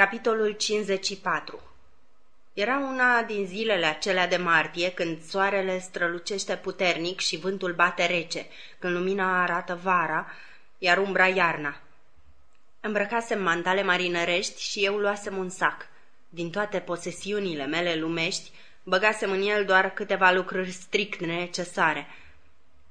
Capitolul 54 Era una din zilele acelea de martie, când soarele strălucește puternic și vântul bate rece, când lumina arată vara, iar umbra iarna. Îmbrăcasem mantale marinărești și eu luasem un sac. Din toate posesiunile mele lumești, băgasem în el doar câteva lucruri strict necesare.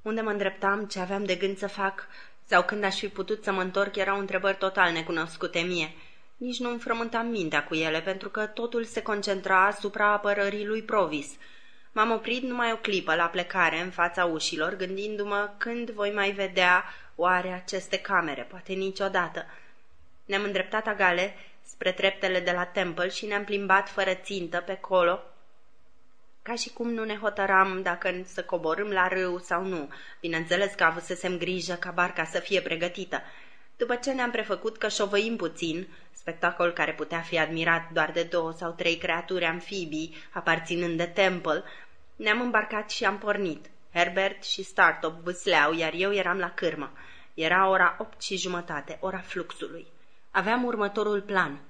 Unde mă îndreptam, ce aveam de gând să fac, sau când aș fi putut să mă întorc, erau întrebări total necunoscute mie – nici nu-mi frământam mintea cu ele, pentru că totul se concentra asupra apărării lui Provis. M-am oprit numai o clipă la plecare în fața ușilor, gândindu-mă când voi mai vedea oare aceste camere, poate niciodată. Ne-am îndreptat agale spre treptele de la Temple și ne-am plimbat fără țintă pe colo, ca și cum nu ne hotăram dacă să coborâm la râu sau nu. Bineînțeles că avusesem grijă ca barca să fie pregătită. După ce ne-am prefăcut că șovăim puțin, spectacol care putea fi admirat doar de două sau trei creaturi amfibii aparținând de Temple, ne-am îmbarcat și am pornit. Herbert și Startup vâsleau, iar eu eram la cârmă. Era ora opt și jumătate, ora fluxului. Aveam următorul plan.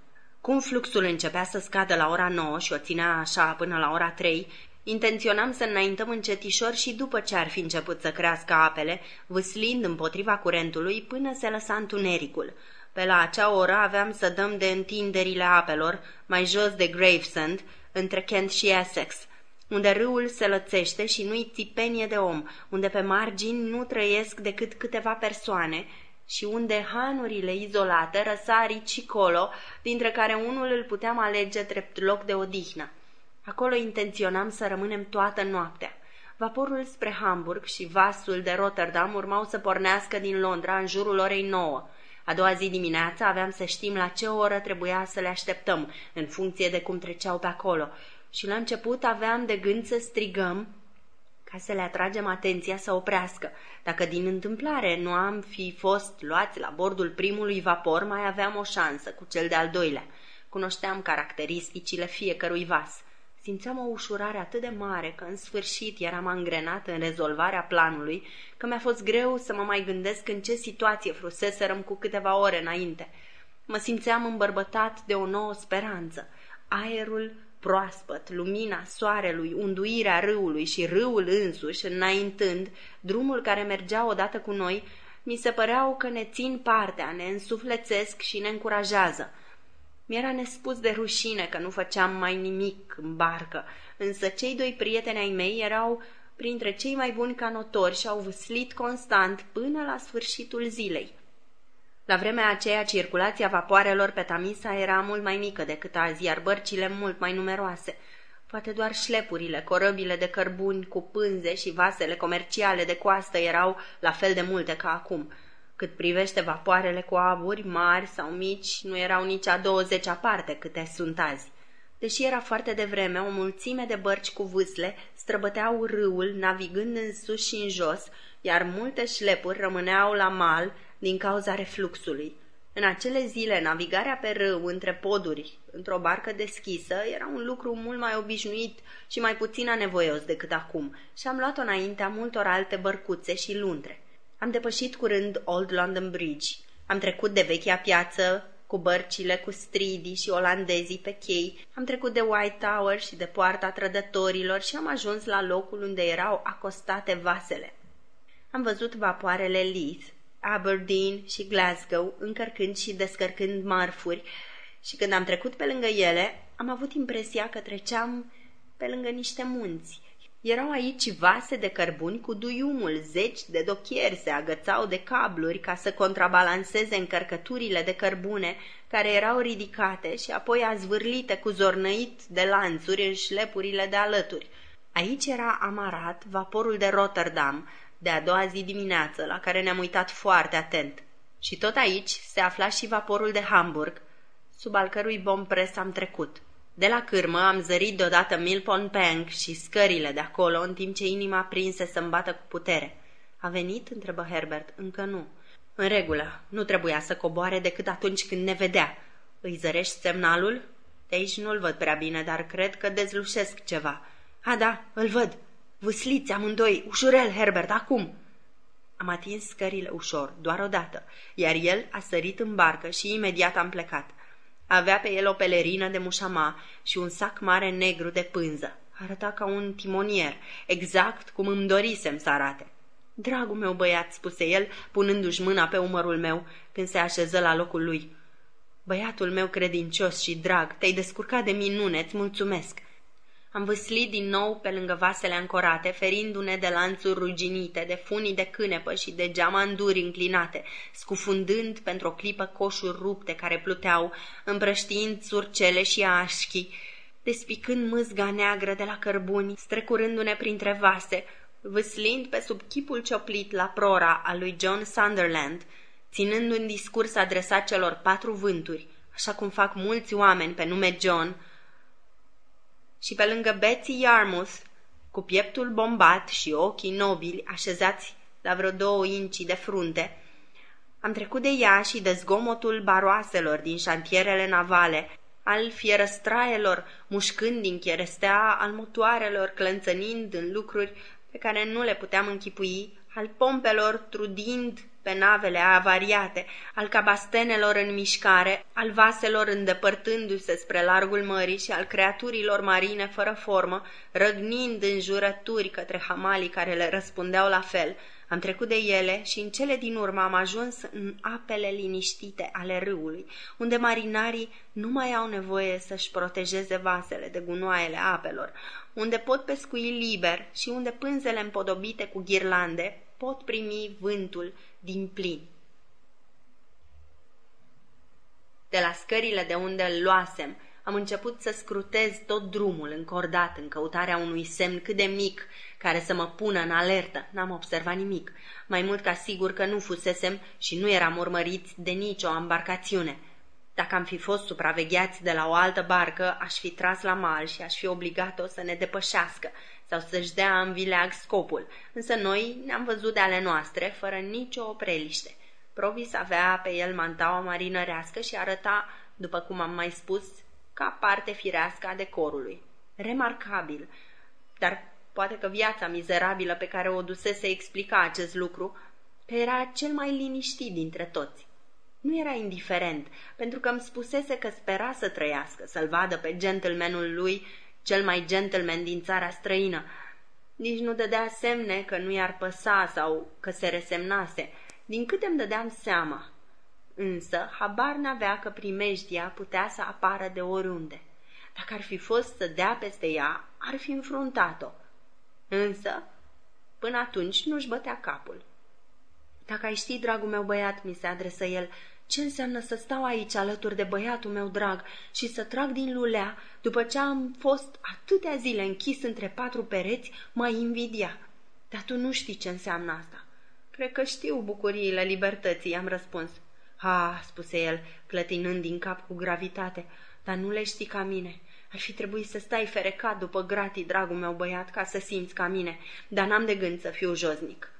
Cum fluxul începea să scadă la ora 9 și o ținea așa până la ora 3, intenționam să înaintăm încetișor și după ce ar fi început să crească apele, vâslind împotriva curentului până se lăsa întunericul. Pe la acea oră aveam să dăm de întinderile apelor, mai jos de Gravesend, între Kent și Essex, unde râul se lățește și nu-i țipenie de om, unde pe margini nu trăiesc decât câteva persoane și unde hanurile izolate răsari și colo, dintre care unul îl puteam alege drept loc de odihnă. Acolo intenționam să rămânem toată noaptea. Vaporul spre Hamburg și vasul de Rotterdam urmau să pornească din Londra în jurul orei nouă. A doua zi dimineața aveam să știm la ce oră trebuia să le așteptăm, în funcție de cum treceau pe acolo. Și la început aveam de gând să strigăm ca să le atragem atenția să oprească. Dacă din întâmplare nu am fi fost luați la bordul primului vapor, mai aveam o șansă cu cel de-al doilea. Cunoșteam caracteristicile fiecărui vas. Simțeam o ușurare atât de mare că în sfârșit eram angrenat în rezolvarea planului, că mi-a fost greu să mă mai gândesc în ce situație fruseserăm cu câteva ore înainte. Mă simțeam îmbărbătat de o nouă speranță. Aerul proaspăt, lumina soarelui, unduirea râului și râul însuși, înaintând, drumul care mergea odată cu noi, mi se păreau că ne țin partea, ne însuflețesc și ne încurajează. Mi-era nespus de rușine că nu făceam mai nimic în barcă, însă cei doi prieteni ai mei erau printre cei mai buni canotori și au văslit constant până la sfârșitul zilei. La vremea aceea, circulația vapoarelor pe Tamisa era mult mai mică decât azi, iar bărcile mult mai numeroase. Poate doar șlepurile, corăbile de cărbuni cu pânze și vasele comerciale de coastă erau la fel de multe ca acum – cât privește vapoarele cu aburi mari sau mici, nu erau nici a douăzecea parte câte sunt azi. Deși era foarte devreme, o mulțime de bărci cu vâsle străbăteau râul, navigând în sus și în jos, iar multe șlepuri rămâneau la mal din cauza refluxului. În acele zile, navigarea pe râu între poduri, într-o barcă deschisă, era un lucru mult mai obișnuit și mai puțin anevoios decât acum și am luat-o înaintea multor alte bărcuțe și luntre. Am depășit curând Old London Bridge. Am trecut de vechea piață cu bărcile cu stridii și olandezii pe chei. Am trecut de White Tower și de poarta trădătorilor și am ajuns la locul unde erau acostate vasele. Am văzut vapoarele Leith, Aberdeen și Glasgow încărcând și descărcând marfuri și când am trecut pe lângă ele, am avut impresia că treceam pe lângă niște munți erau aici vase de cărbuni cu duiumul, zeci de dochieri se agățau de cabluri ca să contrabalanceze încărcăturile de cărbune care erau ridicate și apoi azvârlite cu zornăit de lanțuri în șlepurile de alături. Aici era amarat vaporul de Rotterdam, de a doua zi dimineață, la care ne-am uitat foarte atent. Și tot aici se afla și vaporul de Hamburg, sub al cărui bompres am trecut. De la cârmă am zărit deodată Milpon Peng și scările de acolo, în timp ce inima prinse să-mi bată cu putere. A venit?" întrebă Herbert. Încă nu." În regulă, nu trebuia să coboare decât atunci când ne vedea. Îi zărești semnalul?" De aici nu-l văd prea bine, dar cred că dezlușesc ceva." A, da, îl văd. Vâsliți amândoi, ușurel, Herbert, acum!" Am atins scările ușor, doar odată, iar el a sărit în barcă și imediat am plecat. Avea pe el o pelerină de mușama și un sac mare negru de pânză. Arăta ca un timonier, exact cum îmi dorisem să arate. Dragul meu băiat, spuse el, punându-și mâna pe umărul meu când se așeză la locul lui. Băiatul meu credincios și drag, te-ai descurcat de minune, îți mulțumesc. Am văslit din nou pe lângă vasele ancorate, ferindu-ne de lanțuri ruginite, de funii de cânepă și de geamanduri înclinate, scufundând pentru o clipă coșuri rupte care pluteau, împrăștiind surcele și așchii, despicând mâzga neagră de la cărbuni, strecurându-ne printre vase, vâslind pe sub chipul cioplit la prora al lui John Sunderland, ținând un discurs adresat celor patru vânturi, așa cum fac mulți oameni pe nume John, și pe lângă Betsy Yarmouth, cu pieptul bombat și ochii nobili așezați la vreo două inci de frunte, am trecut de ea și de zgomotul baroaselor din șantierele navale, al fierăstraelor mușcând din cherestea, al motoarelor clănțănind în lucruri pe care nu le puteam închipui, al pompelor trudind pe navele avariate, al cabastenelor în mișcare, al vaselor îndepărtându-se spre largul mării și al creaturilor marine fără formă, răgnind în jurături către hamalii care le răspundeau la fel. Am trecut de ele și în cele din urmă am ajuns în apele liniștite ale râului, unde marinarii nu mai au nevoie să-și protejeze vasele de gunoaiele apelor, unde pot pescui liber și unde pânzele împodobite cu ghirlande pot primi vântul din plin. De la scările de unde îl luasem, am început să scrutez tot drumul încordat în căutarea unui semn cât de mic care să mă pună în alertă. N-am observat nimic, mai mult ca sigur că nu fusesem și nu eram urmăriți de nicio embarcațiune. Dacă am fi fost supravegheați de la o altă barcă, aș fi tras la mal și aș fi obligat-o să ne depășească sau să-și dea în vileag scopul, însă noi ne-am văzut de ale noastre fără nicio opreliște. Provis avea pe el mantaua marinărească și arăta, după cum am mai spus, ca parte firească a decorului. Remarcabil, dar poate că viața mizerabilă pe care o dusese explica acest lucru, că era cel mai liniștit dintre toți. Nu era indiferent, pentru că îmi spusese că spera să trăiască, să-l vadă pe gentlemanul lui cel mai gentleman din țara străină. Nici nu dădea semne că nu i-ar păsa sau că se resemnase, din câte îmi dădeam seama. Însă, habar n-avea că primejdia putea să apară de oriunde. Dacă ar fi fost să dea peste ea, ar fi înfruntat-o. Însă, până atunci nu-și bătea capul. Dacă ai ști, dragul meu băiat, mi se adresă el, ce înseamnă să stau aici alături de băiatul meu drag și să trag din lulea după ce am fost atâtea zile închis între patru pereți, mai invidia. Dar tu nu știi ce înseamnă asta. Cred că știu bucuriile libertății, am răspuns. Ha, spuse el, clătinând din cap cu gravitate, dar nu le știi ca mine. Ar fi trebuit să stai ferecat după gratii, dragul meu băiat, ca să simți ca mine, dar n-am de gând să fiu josnic.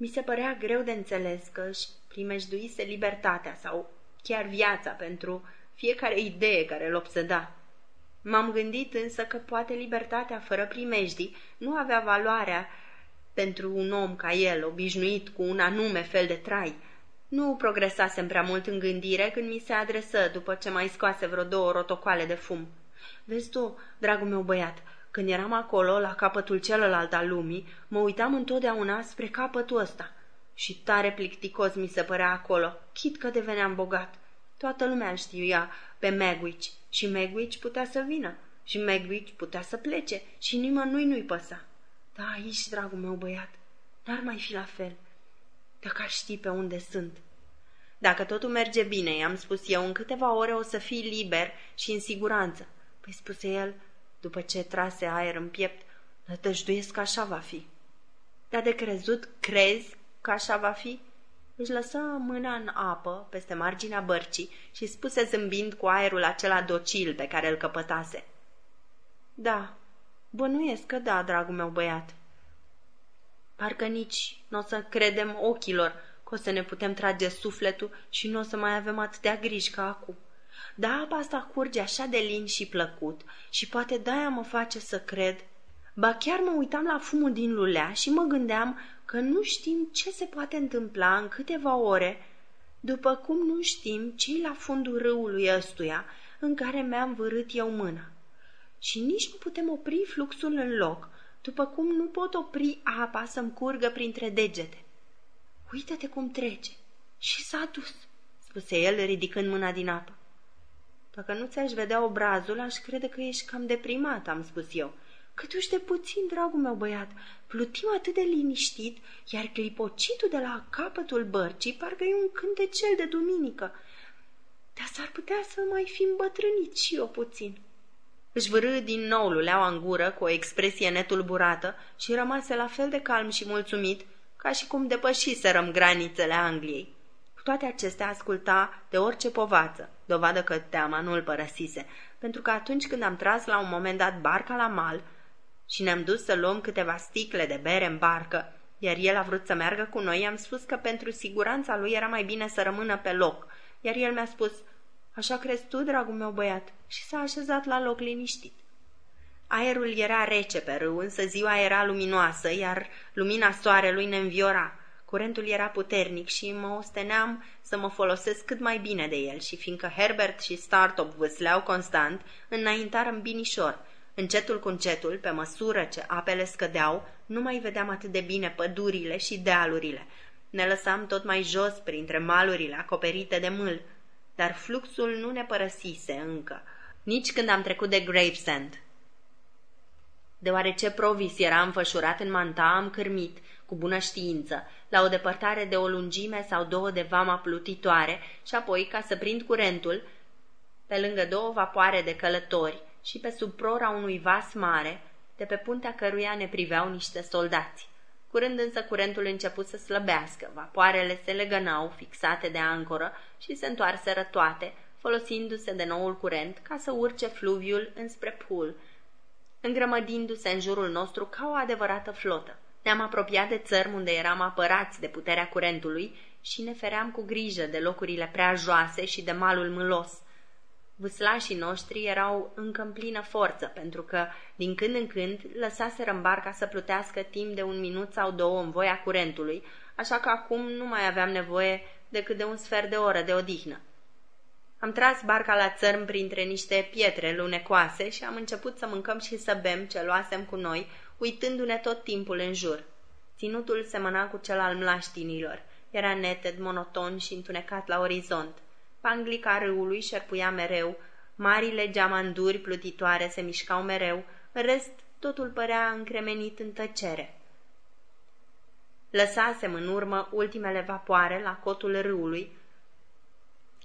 Mi se părea greu de înțeles că își primejduise libertatea sau chiar viața pentru fiecare idee care îl obseda. M-am gândit însă că poate libertatea fără primejdii nu avea valoarea pentru un om ca el, obișnuit cu un anume fel de trai. Nu progresasem prea mult în gândire când mi se adresă după ce mai scoase vreo două rotocoale de fum. Vezi tu, dragul meu băiat, când eram acolo, la capătul celălalt al lumii, mă uitam întotdeauna spre capătul ăsta. Și tare plicticos mi se părea acolo, chit că deveneam bogat. Toată lumea îl știa pe Megwitch și Megwitch putea să vină și Megwitch putea să plece și nimănui nu-i păsa. Da, aici, dragul meu băiat, n-ar mai fi la fel. Dacă ar ști pe unde sunt. Dacă totul merge bine, i-am spus eu, în câteva ore o să fii liber și în siguranță. Păi spuse el, după ce trase aer în piept, nătăjduiesc că așa va fi. Dar de crezut, crezi că așa va fi? Își lăsă mâna în apă peste marginea bărcii și spuse zâmbind cu aerul acela docil pe care îl căpătase. Da, bănuiesc că da, dragul meu băiat. Parcă nici nu o să credem ochilor că o să ne putem trage sufletul și nu o să mai avem atâtea griji ca acum. Da, apa asta curge așa de lin și plăcut și poate de-aia mă face să cred. Ba chiar mă uitam la fumul din lulea și mă gândeam că nu știm ce se poate întâmpla în câteva ore După cum nu știm ce la fundul râului ăstuia în care mi-am vărât eu mâna. Și nici nu putem opri fluxul în loc, după cum nu pot opri apa să-mi curgă printre degete. Uită-te cum trece. Și s-a dus, spuse el ridicând mâna din apă. Dacă nu ți-aș vedea obrazul, aș crede că ești cam deprimat, am spus eu. Câtuși de puțin, dragul meu băiat, plutim atât de liniștit, iar clipocitul de la capătul bărcii parcă e un cântecel de duminică. Dar s-ar putea să mai fi îmbătrânit și eu puțin. Își vârâ din nou luleaua în gură cu o expresie netulburată și rămase la fel de calm și mulțumit ca și cum depășiserăm granițele Angliei. Cu toate acestea asculta de orice povață, dovadă că teama nu îl părăsise, pentru că atunci când am tras la un moment dat barca la mal și ne-am dus să luăm câteva sticle de bere în barcă, iar el a vrut să meargă cu noi, am spus că pentru siguranța lui era mai bine să rămână pe loc, iar el mi-a spus, așa crezi tu, dragul meu băiat, și s-a așezat la loc liniștit. Aerul era rece pe râu, însă ziua era luminoasă, iar lumina soarelui ne înviora. Curentul era puternic și mă osteneam să mă folosesc cât mai bine de el și fiindcă Herbert și Startup vâsleau constant, înaintarăm binișor. Încetul cu încetul, pe măsură ce apele scădeau, nu mai vedeam atât de bine pădurile și dealurile. Ne lăsam tot mai jos printre malurile acoperite de mâl, dar fluxul nu ne părăsise încă, nici când am trecut de Gravesend. Deoarece Provis era înfășurat în manta, am cârmit, cu bună știință, la o depărtare de o lungime sau două de vama plutitoare și apoi, ca să prind curentul, pe lângă două vapoare de călători și pe sub prora unui vas mare, de pe puntea căruia ne priveau niște soldați. Curând însă curentul început să slăbească, vapoarele se legănau fixate de ancoră și se întoarseră toate, folosindu-se de noul curent ca să urce fluviul înspre pool, îngrămădindu-se în jurul nostru ca o adevărată flotă. Ne-am apropiat de țărm unde eram apărați de puterea curentului și ne feream cu grijă de locurile prea joase și de malul mâlos. Vâslașii noștri erau încă în plină forță, pentru că, din când în când, lăsaseră în barca să plutească timp de un minut sau două în voia curentului, așa că acum nu mai aveam nevoie decât de un sfert de oră de odihnă. Am tras barca la țărm printre niște pietre lunecoase și am început să mâncăm și să bem ce luasem cu noi, uitându-ne tot timpul în jur. Ținutul semăna cu cel al mlaștinilor. Era neted, monoton și întunecat la orizont. Panglica râului șerpuia mereu, marile geamanduri plutitoare se mișcau mereu, în rest totul părea încremenit în tăcere. Lăsasem în urmă ultimele vapoare la cotul râului,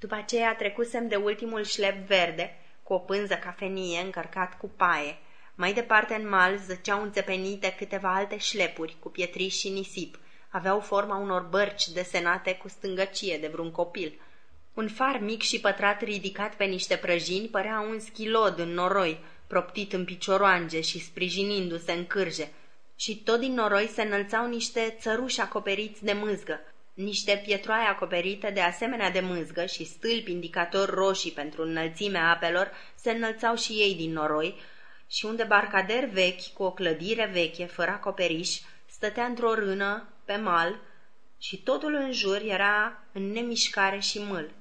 după aceea trecusem de ultimul șlep verde, cu o pânză cafenie încărcat cu paie. Mai departe în mal zăceau înțepenite câteva alte șlepuri cu pietriș și nisip. Aveau forma unor bărci desenate cu stângăcie de vreun copil. Un far mic și pătrat ridicat pe niște prăjini părea un schilod în noroi, proptit în picioroange și sprijinindu-se în cârje. Și tot din noroi se înălțau niște țăruși acoperiți de mâzgă, niște pietroaie acoperite de asemenea de mâzgă și stâlpi indicatori roșii pentru înălțimea apelor se înălțau și ei din noroi și un debarcader vechi cu o clădire veche, fără acoperiș, stătea într-o rână, pe mal, și totul în jur era în nemișcare și mâl.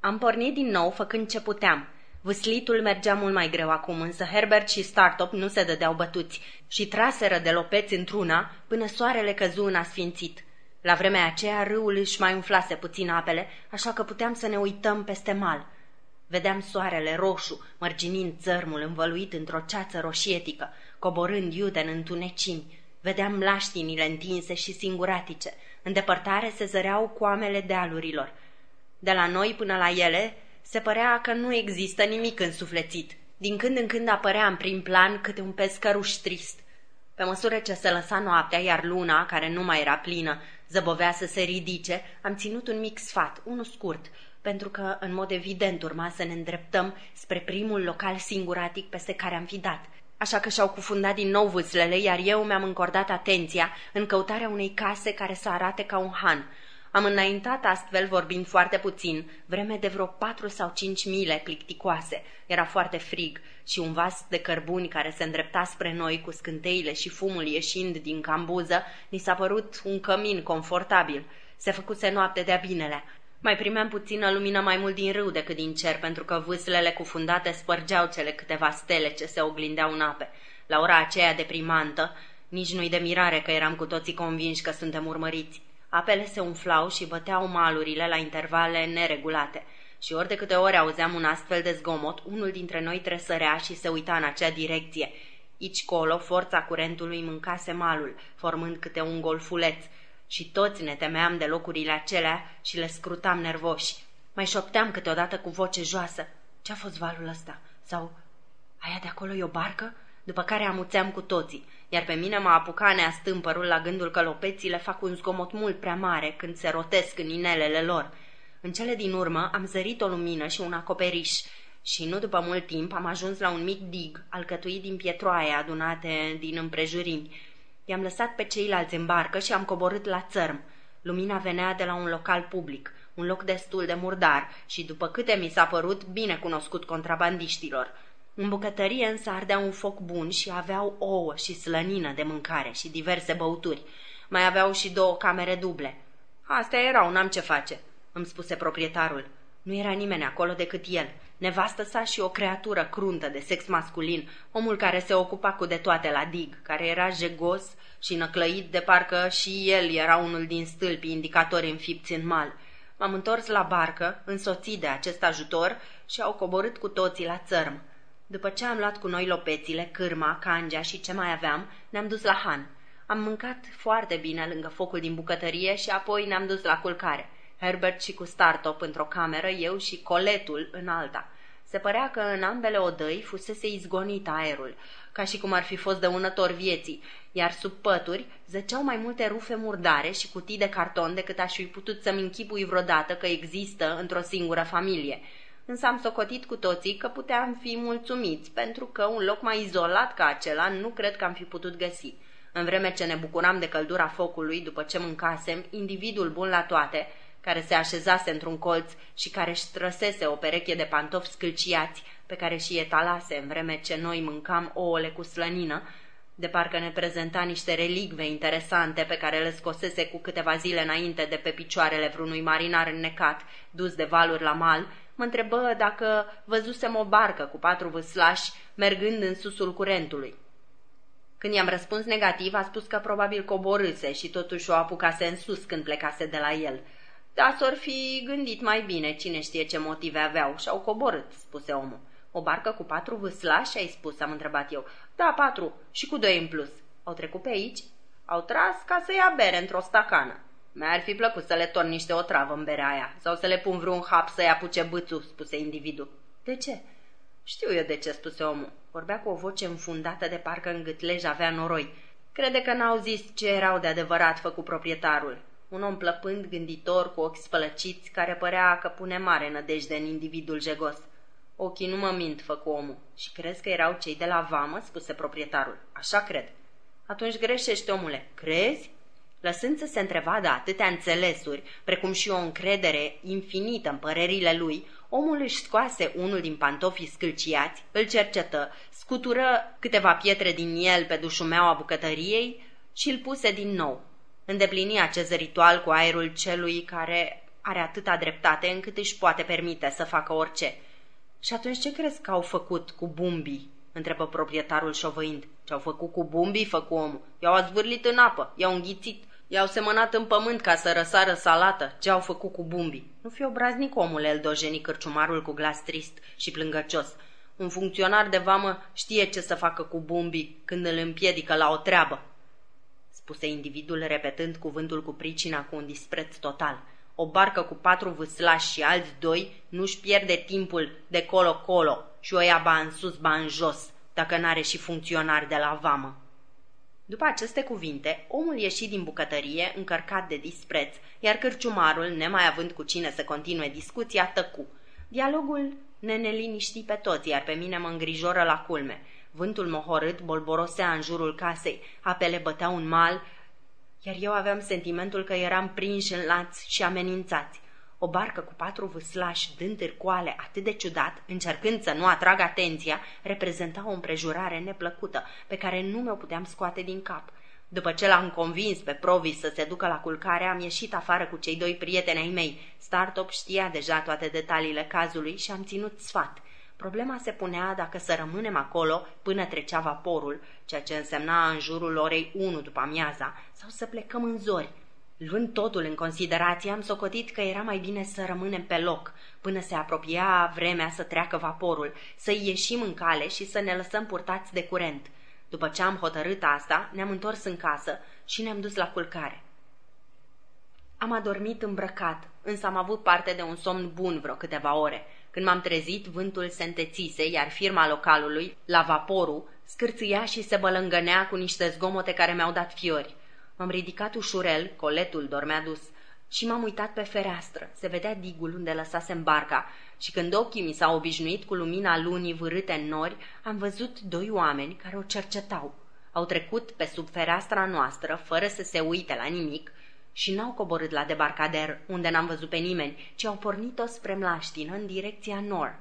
Am pornit din nou, făcând ce puteam. Vâslitul mergea mult mai greu acum, însă Herbert și Startup nu se dădeau bătuți și traseră de lopeți într-una până soarele căzu în asfințit. La vremea aceea râul își mai umflase puțin apele, așa că puteam să ne uităm peste mal. Vedeam soarele roșu, mărginind țărmul învăluit într-o ceață roșietică, coborând iute în întunecimi. Vedeam laștinile întinse și singuratice. În depărtare se zăreau coamele dealurilor. De la noi până la ele se părea că nu există nimic însuflețit. Din când în când apărea în prim plan câte un pescăruș trist. Pe măsură ce se lăsa noaptea, iar luna, care nu mai era plină, zăbovea să se ridice, am ținut un mic sfat, unul scurt, pentru că, în mod evident, urma să ne îndreptăm spre primul local singuratic peste care am fi dat. Așa că și-au cufundat din nou vâslele, iar eu mi-am încordat atenția în căutarea unei case care să arate ca un han. Am înaintat astfel, vorbind foarte puțin, vreme de vreo patru sau cinci mile plicticoase. Era foarte frig și un vas de cărbuni care se îndrepta spre noi cu scânteile și fumul ieșind din cambuză, ni s-a părut un cămin confortabil. Se făcuse noapte de-a binelea. Mai primeam puțină lumină mai mult din râu decât din cer, pentru că vâslele cufundate spărgeau cele câteva stele ce se oglindeau în ape. La ora aceea deprimantă, nici nu-i de mirare că eram cu toții convinși că suntem urmăriți. Apele se umflau și băteau malurile la intervale neregulate. Și ori de câte ori auzeam un astfel de zgomot, unul dintre noi tresărea și se uita în acea direcție. Ici colo, forța curentului mâncase malul, formând câte un golfuleț, și toți ne temeam de locurile acelea și le scrutam nervoși. Mai șopteam câteodată cu voce joasă. Ce-a fost valul ăsta? Sau, aia de acolo e o barcă? După care amuțeam cu toții, iar pe mine mă apuca neastâmpărul la gândul că lopețile fac un zgomot mult prea mare când se rotesc în inelele lor. În cele din urmă am zărit o lumină și un acoperiș și nu după mult timp am ajuns la un mic dig alcătuit din pietroaie adunate din împrejurimi. I-am lăsat pe ceilalți în barcă și am coborât la țărm. Lumina venea de la un local public, un loc destul de murdar și, după câte mi s-a părut, bine cunoscut contrabandiștilor. În bucătărie însă ardea un foc bun și aveau ouă și slănină de mâncare și diverse băuturi. Mai aveau și două camere duble. Astea erau, n-am ce face, îmi spuse proprietarul. Nu era nimeni acolo decât el, nevastă sa și o creatură cruntă de sex masculin, omul care se ocupa cu de toate la dig, care era jegos și năclăit de parcă și el era unul din stâlpii indicatori înfipți în mal. M-am întors la barcă, însoțit de acest ajutor, și au coborât cu toții la țărm. După ce am luat cu noi lopețile, cârma, cangea și ce mai aveam, ne-am dus la Han. Am mâncat foarte bine lângă focul din bucătărie și apoi ne-am dus la culcare. Herbert și cu startop într-o cameră, eu și coletul în alta. Se părea că în ambele odăi fusese izgonit aerul, ca și cum ar fi fost dăunător vieții, iar sub pături zăceau mai multe rufe murdare și cutii de carton decât aș fi putut să-mi închipui vreodată că există într-o singură familie. Însă am socotit cu toții că puteam fi mulțumiți, pentru că un loc mai izolat ca acela nu cred că am fi putut găsi. În vreme ce ne bucuram de căldura focului după ce mâncasem, individul bun la toate, care se așezase într-un colț și care își trăsese o pereche de pantofi scâlciați pe care și etalase în vreme ce noi mâncam ouăle cu slănină, de parcă ne prezenta niște relicve interesante pe care le scosese cu câteva zile înainte de pe picioarele vreunui marinar înnecat, dus de valuri la mal, mă întrebă dacă văzusem o barcă cu patru vâslași mergând în susul curentului. Când i-am răspuns negativ, a spus că probabil coborâse și totuși o apucase în sus când plecase de la el – da, s-or fi gândit mai bine, cine știe ce motive aveau și au coborât, spuse omul. O barcă cu patru vâslași, ai spus, am întrebat eu. Da, patru, și cu doi în plus. Au trecut pe aici? Au tras ca să ia bere într-o stacană. Mi-ar fi plăcut să le torn niște otravă în berea aia sau să le pun vreun hap să-i apuce bâțul, spuse individul. De ce? Știu eu de ce, spuse omul. Vorbea cu o voce înfundată de parcă în gâtlej avea noroi. Crede că n-au zis ce erau de adevărat făcut proprietarul un om plăpând, gânditor, cu ochi spălăciți, care părea că pune mare nădejde în individul jegos. Ochii nu mă mint, făcu omul. Și crezi că erau cei de la vamă? spuse proprietarul. Așa cred. Atunci greșești, omule. Crezi? Lăsând să se întrevadă atâtea înțelesuri, precum și o încredere infinită în părerile lui, omul își scoase unul din pantofii scâlciați, îl cercetă, scutură câteva pietre din el pe dușumeaua bucătăriei și îl puse din nou îndeplini acest ritual cu aerul celui care are atâta dreptate încât își poate permite să facă orice. Și atunci ce crezi că au făcut cu bumbii? întrebă proprietarul șovăind. Ce-au făcut cu bumbii, făcu omul. I-au azvârlit în apă, i-au înghițit, i-au semănat în pământ ca să răsară salată. Ce au făcut cu bumbii? Nu fi obraznic, omule, el dojeni cărciumarul cu glas trist și plângăcios. Un funcționar de vamă știe ce să facă cu bumbii când îl împiedică la o treabă spuse individul repetând cuvântul cu pricina cu un dispreț total. O barcă cu patru vâslași și alți doi nu-și pierde timpul de colo-colo și o ia ba în sus, ba în jos, dacă n-are și funcționari de la vamă. După aceste cuvinte, omul ieși din bucătărie încărcat de dispreț, iar cârciumarul, nemai având cu cine să continue discuția, tăcu. Dialogul ne neliniști pe toți, iar pe mine mă îngrijoră la culme. Vântul mohorât bolborosea în jurul casei, apele băteau în mal, iar eu aveam sentimentul că eram prinși în lați și amenințați. O barcă cu patru vâslași dând târcoale atât de ciudat, încercând să nu atrag atenția, reprezenta o împrejurare neplăcută, pe care nu mi-o puteam scoate din cap. După ce l-am convins pe Provis să se ducă la culcare, am ieșit afară cu cei doi prieteni ai mei. Startup știa deja toate detaliile cazului și am ținut sfat. Problema se punea dacă să rămânem acolo până trecea vaporul, ceea ce însemna în jurul orei 1 după amiaza, sau să plecăm în zori. Luând totul în considerație, am socotit că era mai bine să rămânem pe loc, până se apropia vremea să treacă vaporul, să ieșim în cale și să ne lăsăm purtați de curent. După ce am hotărât asta, ne-am întors în casă și ne-am dus la culcare. Am adormit îmbrăcat, însă am avut parte de un somn bun vreo câteva ore. Când m-am trezit, vântul se întețise, iar firma localului, la vaporul, scârțâia și se bălângănea cu niște zgomote care mi-au dat fiori. M-am ridicat ușurel, coletul dormea dus, și m-am uitat pe fereastră. Se vedea digul unde lăsasem barca și când ochii mi s-au obișnuit cu lumina lunii vârâte în nori, am văzut doi oameni care o cercetau. Au trecut pe sub fereastra noastră, fără să se uite la nimic, și n-au coborât la debarcader, unde n-am văzut pe nimeni, ci au pornit-o spre mlaștină în direcția nor.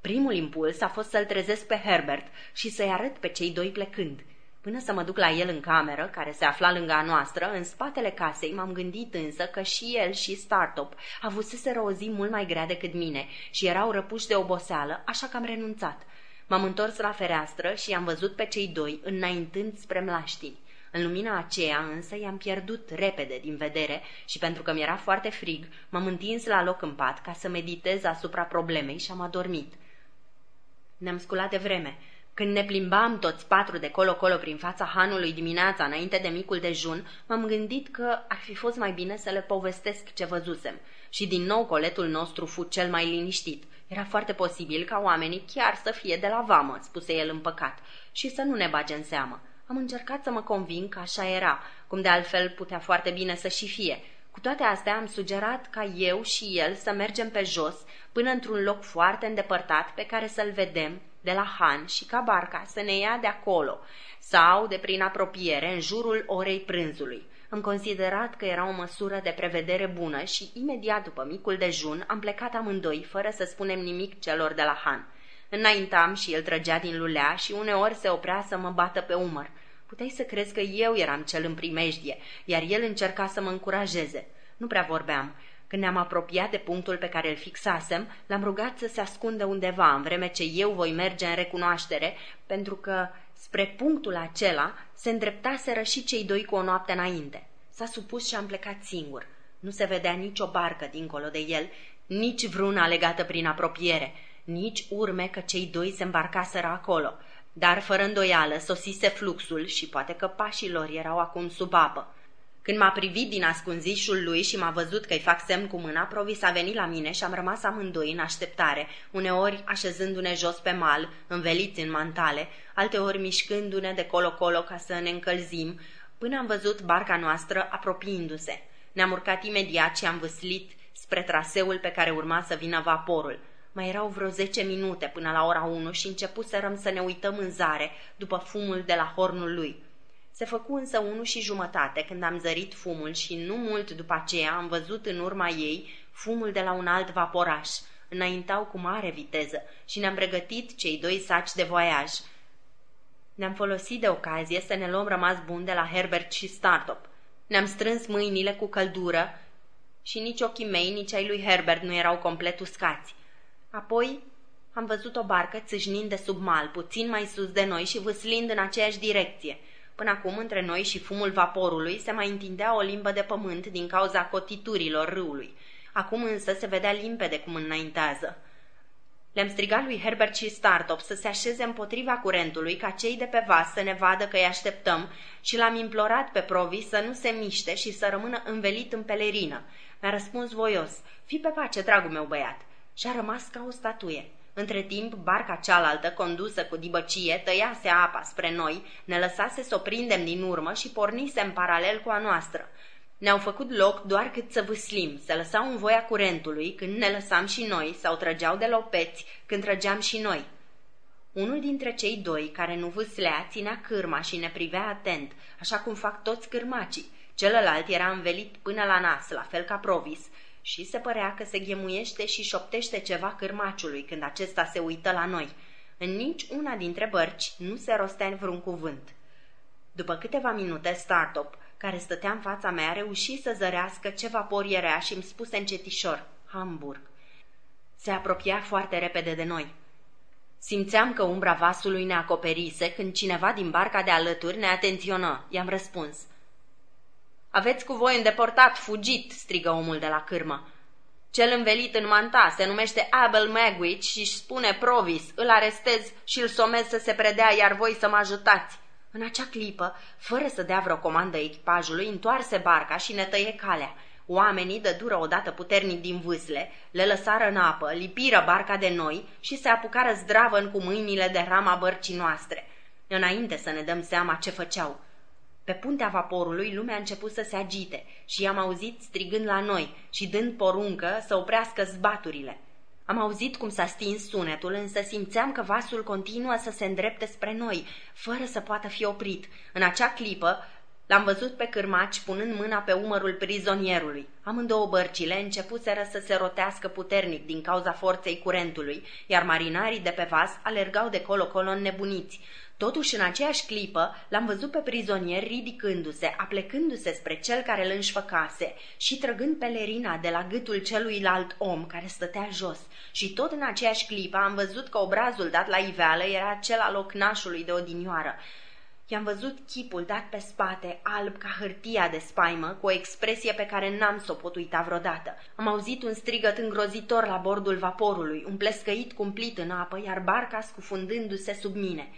Primul impuls a fost să-l trezesc pe Herbert și să-i arăt pe cei doi plecând. Până să mă duc la el în cameră, care se afla lângă a noastră, în spatele casei m-am gândit însă că și el și Startup avuseseră o zi mult mai grea decât mine și erau răpuși de oboseală, așa că am renunțat. M-am întors la fereastră și i-am văzut pe cei doi înaintând spre mlaștini. În lumina aceea însă i-am pierdut repede din vedere și pentru că mi-era foarte frig, m-am întins la loc în pat ca să meditez asupra problemei și am adormit. Ne-am sculat de vreme. Când ne plimbam toți patru de colo-colo prin fața hanului dimineața înainte de micul dejun, m-am gândit că ar fi fost mai bine să le povestesc ce văzusem. Și din nou coletul nostru fu cel mai liniștit. Era foarte posibil ca oamenii chiar să fie de la vamă, spuse el împăcat, și să nu ne bage în seamă. Am încercat să mă conving că așa era, cum de altfel putea foarte bine să și fie. Cu toate astea am sugerat ca eu și el să mergem pe jos până într-un loc foarte îndepărtat pe care să-l vedem de la Han și ca barca să ne ia de acolo sau de prin apropiere în jurul orei prânzului. Am considerat că era o măsură de prevedere bună și imediat după micul dejun am plecat amândoi fără să spunem nimic celor de la Han. Înaintam și el trăgea din lulea și uneori se oprea să mă bată pe umăr. Puteai să crezi că eu eram cel în primejdie, iar el încerca să mă încurajeze. Nu prea vorbeam. Când ne-am apropiat de punctul pe care îl fixasem, l-am rugat să se ascundă undeva, în vreme ce eu voi merge în recunoaștere, pentru că spre punctul acela se îndreptaseră și cei doi cu o noapte înainte. S-a supus și am plecat singur. Nu se vedea nicio barcă dincolo de el, nici vruna legată prin apropiere, nici urme că cei doi se îmbarcaseră acolo – dar fără îndoială sosise fluxul și poate că pașii lor erau acum sub apă. Când m-a privit din ascunzișul lui și m-a văzut că-i fac semn cu mâna, Provis a venit la mine și am rămas amândoi în așteptare, uneori așezându-ne jos pe mal, înveliți în mantale, alteori mișcându-ne de colo-colo ca să ne încălzim, până am văzut barca noastră apropiindu-se. Ne-am urcat imediat și am văslit spre traseul pe care urma să vină vaporul. Mai erau vreo zece minute până la ora unu și începuserăm să ne uităm în zare după fumul de la hornul lui. Se făcu însă unu și jumătate când am zărit fumul și nu mult după aceea am văzut în urma ei fumul de la un alt vaporaș. Înaintau cu mare viteză și ne-am pregătit cei doi saci de voiaj. Ne-am folosit de ocazie să ne luăm rămas bun de la Herbert și Startup. Ne-am strâns mâinile cu căldură și nici ochii mei, nici ai lui Herbert nu erau complet uscați. Apoi am văzut o barcă țâșnind de sub mal, puțin mai sus de noi și vâslind în aceeași direcție. Până acum, între noi și fumul vaporului, se mai întindea o limbă de pământ din cauza cotiturilor râului. Acum însă se vedea limpede cum înaintează. Le-am strigat lui Herbert și Startup să se așeze împotriva curentului ca cei de pe vas să ne vadă că îi așteptăm și l-am implorat pe Provi să nu se miște și să rămână învelit în pelerină. Mi-a răspuns voios, fi pe pace, dragul meu băiat și a rămas ca o statuie. Între timp, barca cealaltă, condusă cu dibăcie, tăiase apa spre noi, ne lăsase să o prindem din urmă și pornise în paralel cu a noastră. Ne-au făcut loc doar cât să vâslim, să lăsau în voia curentului când ne lăsam și noi sau trăgeau de lopeți când trăgeam și noi. Unul dintre cei doi, care nu vâslea, ținea cârma și ne privea atent, așa cum fac toți cârmacii. Celălalt era învelit până la nas, la fel ca Provis, și se părea că se ghemuiește și șoptește ceva cârmaciului când acesta se uită la noi. În nici una dintre bărci nu se rostea vreun cuvânt. După câteva minute, Startup, care stătea în fața mea, reuși să zărească ce vapor era și îmi spuse încetișor, Hamburg. Se apropia foarte repede de noi. Simțeam că umbra vasului ne acoperise când cineva din barca de alături ne atenționă. I-am răspuns. Aveți cu voi îndeportat, fugit!" strigă omul de la cârmă. Cel învelit în manta se numește Abel Magwitch și își spune Provis. Îl arestez și îl somez să se predea, iar voi să mă ajutați. În acea clipă, fără să dea vreo comandă echipajului, întoarse barca și ne tăie calea. Oamenii dă dură odată puternic din vâsle, le lăsară în apă, lipiră barca de noi și se apucară zdravă cu mâinile de rama bărcii noastre, înainte să ne dăm seama ce făceau. Pe puntea vaporului lumea a început să se agite și i-am auzit strigând la noi și dând poruncă să oprească zbaturile. Am auzit cum s-a stins sunetul, însă simțeam că vasul continuă să se îndrepte spre noi, fără să poată fi oprit. În acea clipă, L-am văzut pe cârmaci punând mâna pe umărul prizonierului. Amândouă bărcile începuseră să se rotească puternic din cauza forței curentului, iar marinarii de pe vas alergau de colo-colo înnebuniți. Totuși, în aceeași clipă, l-am văzut pe prizonier ridicându-se, aplecându-se spre cel care îl înșfăcase și trăgând pelerina de la gâtul celuilalt om care stătea jos. Și tot în aceeași clipă am văzut că obrazul dat la iveală era cel al ocnașului de odinioară. I-am văzut chipul dat pe spate, alb ca hârtia de spaimă, cu o expresie pe care n-am să o pot uita vreodată. Am auzit un strigăt îngrozitor la bordul vaporului, un plescăit cumplit în apă, iar barca scufundându-se sub mine.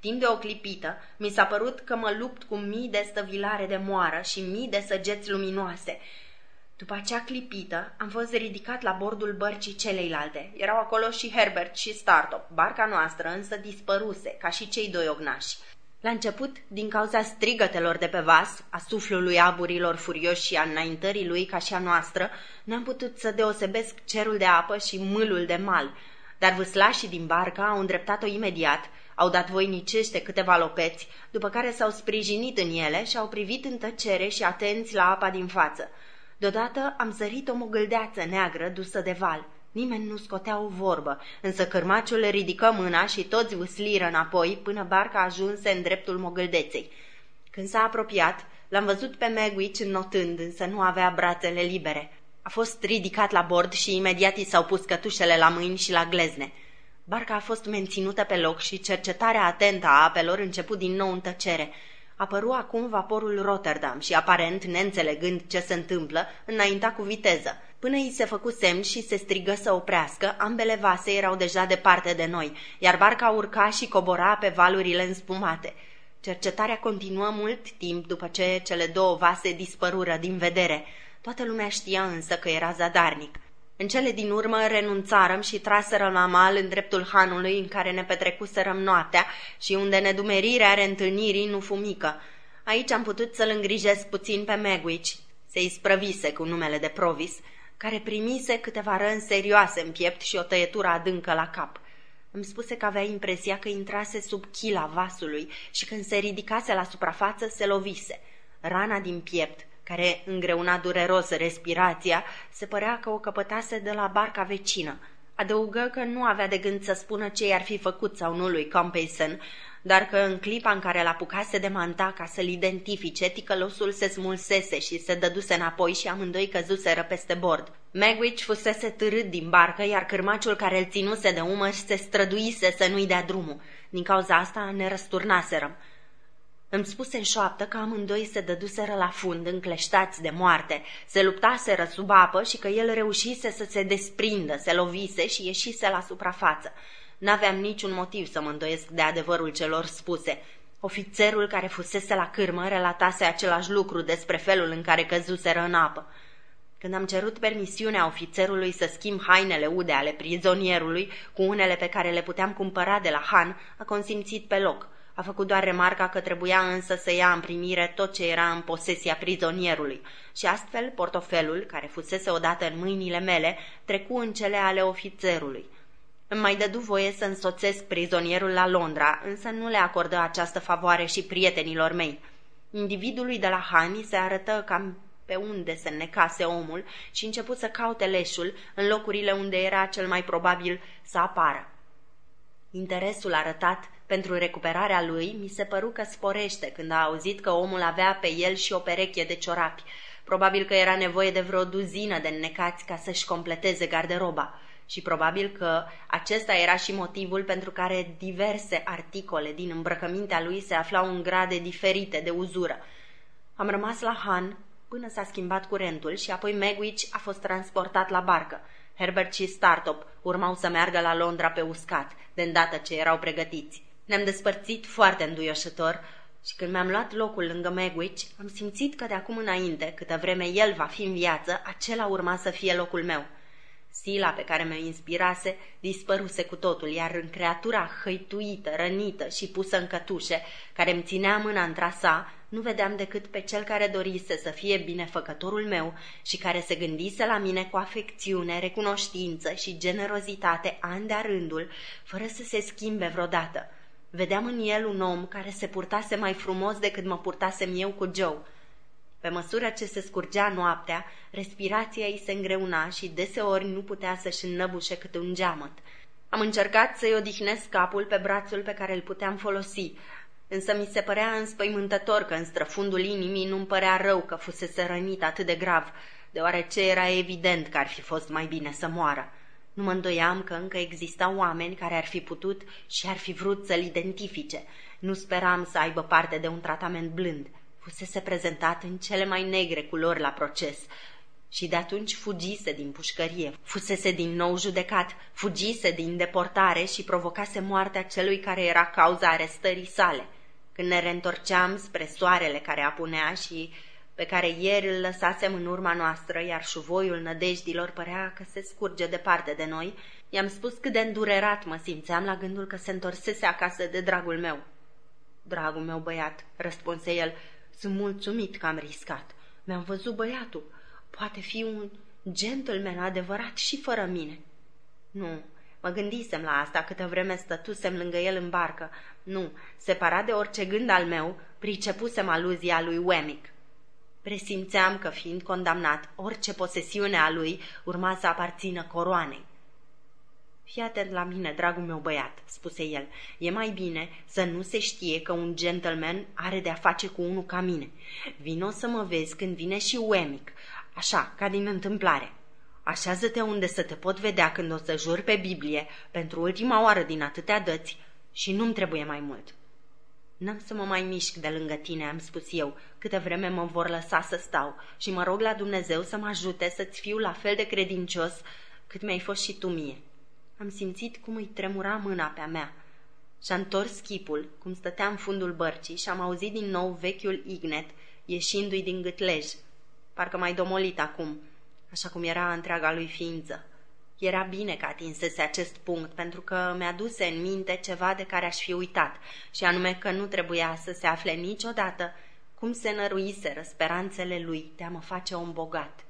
Timp de o clipită, mi s-a părut că mă lupt cu mii de stăvilare de moară și mii de săgeți luminoase. După acea clipită, am fost ridicat la bordul bărcii celeilalte. Erau acolo și Herbert și Startup. Barca noastră însă dispăruse, ca și cei doi ognași. La început, din cauza strigătelor de pe vas, a suflului aburilor furioși și a înaintării lui ca și a noastră, n-am putut să deosebesc cerul de apă și mâlul de mal, dar vâslașii din barca au îndreptat-o imediat, au dat voinicește câteva lopeți, după care s-au sprijinit în ele și au privit în tăcere și atenți la apa din față. Deodată am zărit o mogâldeață neagră dusă de val. Nimeni nu scotea o vorbă, însă cârmaciul ridică mâna și toți vâsliră înapoi până barca ajunse în dreptul mogâldeței. Când s-a apropiat, l-am văzut pe Megwitch notând, însă nu avea brațele libere. A fost ridicat la bord și imediat i s-au pus cătușele la mâini și la glezne. Barca a fost menținută pe loc și cercetarea atentă a apelor început din nou în tăcere. Apăru acum vaporul Rotterdam și, aparent, neînțelegând ce se întâmplă, înainta cu viteză. Până îi se făcu semn și se strigă să oprească, ambele vase erau deja departe de noi, iar barca urca și cobora pe valurile înspumate. Cercetarea continuă mult timp după ce cele două vase dispărură din vedere. Toată lumea știa însă că era zadarnic. În cele din urmă renunțarăm și traseră la mal în dreptul hanului în care ne petrecuserăm noaptea și unde nedumerirea reîntâlnirii nu fu mică. Aici am putut să-l îngrijesc puțin pe Megwitch, se-i sprăvise cu numele de Provis, care primise câteva răni serioase în piept și o tăietură adâncă la cap. Îmi spuse că avea impresia că intrase sub chila vasului și când se ridicase la suprafață se lovise. Rana din piept, care îngreuna dureros respirația, se părea că o căpătase de la barca vecină. Adăugă că nu avea de gând să spună ce i-ar fi făcut sau nu lui Compeyson, dar că în clipa în care l-apucase de manta ca să-l identifice, ticălosul se smulsese și se dăduse înapoi și amândoi căzuseră peste bord. Magwitch fusese târât din barcă, iar cârmaciul care îl ținuse de umăr se străduise să nu-i dea drumul. Din cauza asta ne răsturnaserăm. Îmi spuse în șoaptă că amândoi se dăduseră la fund, încleștați de moarte, se luptaseră sub apă și că el reușise să se desprindă, se lovise și ieșise la suprafață. N-aveam niciun motiv să mă îndoiesc de adevărul celor spuse. Ofițerul care fusese la cârmă relatase același lucru despre felul în care căzuseră în apă. Când am cerut permisiunea ofițerului să schimb hainele ude ale prizonierului cu unele pe care le puteam cumpăra de la Han, a consimțit pe loc. A făcut doar remarca că trebuia însă să ia în primire tot ce era în posesia prizonierului și astfel portofelul, care fusese odată în mâinile mele, trecu în cele ale ofițerului. Îmi mai dădu voie să însoțesc prizonierul la Londra, însă nu le acordă această favoare și prietenilor mei. Individului de la Hani se arătă cam pe unde se necase omul și început să caute leșul în locurile unde era cel mai probabil să apară. Interesul arătat pentru recuperarea lui mi se păru că sporește când a auzit că omul avea pe el și o pereche de ciorapi. Probabil că era nevoie de vreo duzină de înnecați ca să-și completeze garderoba și probabil că acesta era și motivul pentru care diverse articole din îmbrăcămintea lui se aflau în grade diferite de uzură. Am rămas la Han până s-a schimbat curentul și apoi Megwitch a fost transportat la barcă. Herbert și Startup urmau să meargă la Londra pe uscat, de îndată ce erau pregătiți. Ne-am despărțit foarte înduioșător și când mi-am luat locul lângă Megwitch, am simțit că de acum înainte, câtă vreme el va fi în viață, acela urma să fie locul meu. Sila pe care mă inspirase dispăruse cu totul, iar în creatura hăituită, rănită și pusă în cătușe, care îmi ținea mâna între sa, nu vedeam decât pe cel care dorise să fie binefăcătorul meu și care se gândise la mine cu afecțiune, recunoștință și generozitate ani de rândul, fără să se schimbe vreodată. Vedeam în el un om care se purtase mai frumos decât mă purtasem eu cu Joe. Pe măsură ce se scurgea noaptea, respirația îi se îngreuna și deseori nu putea să-și înnăbușe câte un geamăt. Am încercat să-i odihnesc capul pe brațul pe care îl puteam folosi, însă mi se părea înspăimântător că în străfundul inimii nu-mi părea rău că fusese rănit atât de grav, deoarece era evident că ar fi fost mai bine să moară. Nu mă îndoiam că încă existau oameni care ar fi putut și ar fi vrut să-l identifice. Nu speram să aibă parte de un tratament blând. Fusese prezentat în cele mai negre culori la proces și de atunci fugise din pușcărie, fusese din nou judecat, fugise din deportare și provocase moartea celui care era cauza arestării sale. Când ne reîntorceam spre soarele care apunea și pe care ieri îl lăsasem în urma noastră, iar șuvoiul nădejdilor părea că se scurge departe de noi, i-am spus cât de îndurerat mă simțeam la gândul că se întorsese acasă de dragul meu. Dragul meu băiat, răspunse el, sunt mulțumit că am riscat. Mi-am văzut băiatul. Poate fi un gentleman adevărat și fără mine. Nu, mă gândisem la asta câtă vreme stătusem lângă el în barcă. Nu, separat de orice gând al meu, pricepusem aluzia lui Wemmick. Presimțeam că, fiind condamnat, orice posesiune a lui urma să aparțină coroanei. Fii atent la mine, dragul meu băiat," spuse el. E mai bine să nu se știe că un gentleman are de-a face cu unul ca mine. Vino să mă vezi când vine și Wemmick, așa, ca din întâmplare. Așează-te unde să te pot vedea când o să jur pe Biblie pentru ultima oară din atâtea dăți și nu-mi trebuie mai mult." N-am să mă mai mișc de lângă tine, am spus eu, câte vreme mă vor lăsa să stau și mă rog la Dumnezeu să mă ajute să-ți fiu la fel de credincios cât mi-ai fost și tu mie. Am simțit cum îi tremura mâna pe-a mea. Și-a întors chipul, cum stătea în fundul bărcii și am auzit din nou vechiul Ignet, ieșindu-i din gâtlej. Parcă mai domolit acum, așa cum era întreaga lui ființă. Era bine că atinsese acest punct, pentru că mi-aduse în minte ceva de care aș fi uitat, și anume că nu trebuia să se afle niciodată cum se năruiseră speranțele lui de a mă face om bogat.